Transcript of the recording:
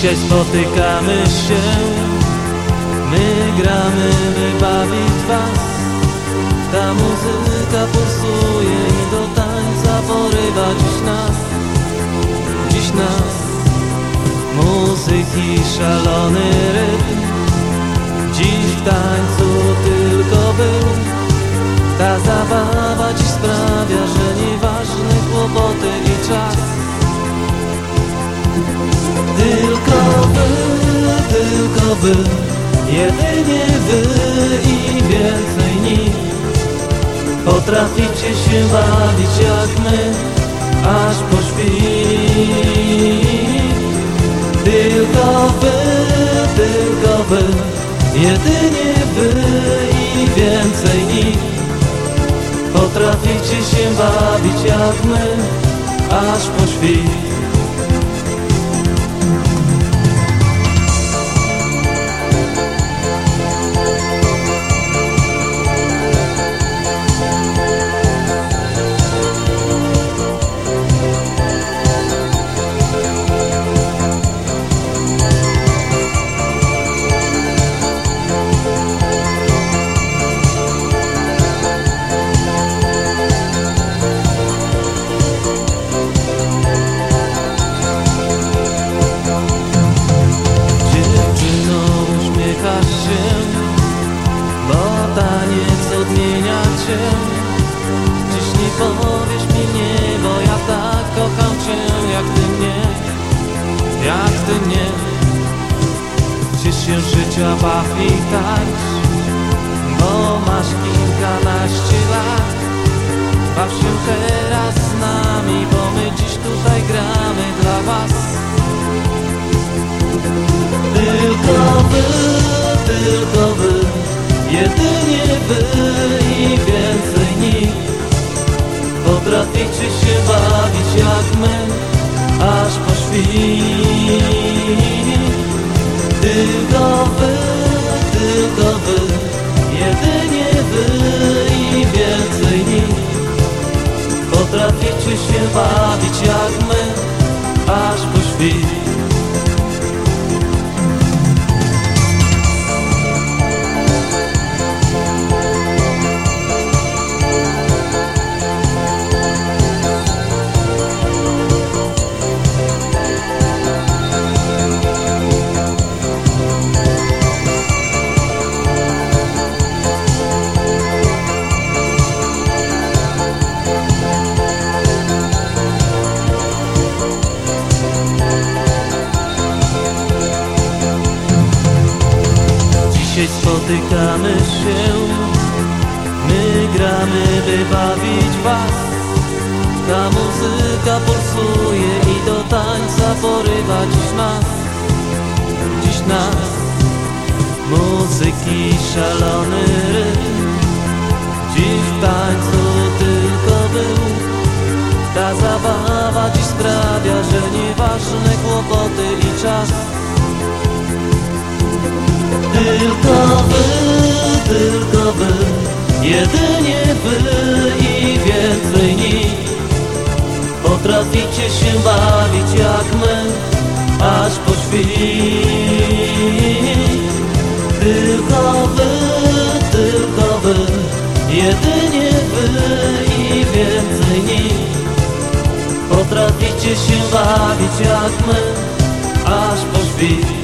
Dzisiaj spotykamy się. My gramy, by bawić was Ta muzyka pulsuje i do tańca porywa dziś nas. Dziś nas Muzyki szalony rytm. Dziś w tańcu tylko był. Ta zabawa dziś sprawia, że nieważne kłopoty i czas tylko wy Jedynie wy i więcej nikt. Potraficie się bawić jak my Aż po świt. Tylko wy, tylko wy Jedynie wy i więcej nikt. Potraficie się bawić jak my Aż po świt Bo taniec odmienia cię Dziś nie powiesz mi nie Bo ja tak kocham cię Jak ty mnie. Jak ty mnie. Ciesz się życia, baw i tańcz Bo masz kilkanaście lat. Baw się teraz z nami Bo my dziś tutaj gramy dla was. Tylko wy, tylko Potraficie się bawić jak my Aż po świt. Tylko wy, tylko wy Jedynie wy i więcej nikt. Potraficie się bawić jak my spotykamy się. My gramy, by bawić was. Ta muzyka pulsuje i do tańca porywa dziś nas. Dziś nas. Muzyki szalony Jedynie wy i więcej nikt. Potraficie się bawić jak my Aż po świt. Tylko wy, tylko wy. Jedynie wy i więcej nikt. Potraficie się bawić jak my Aż po świt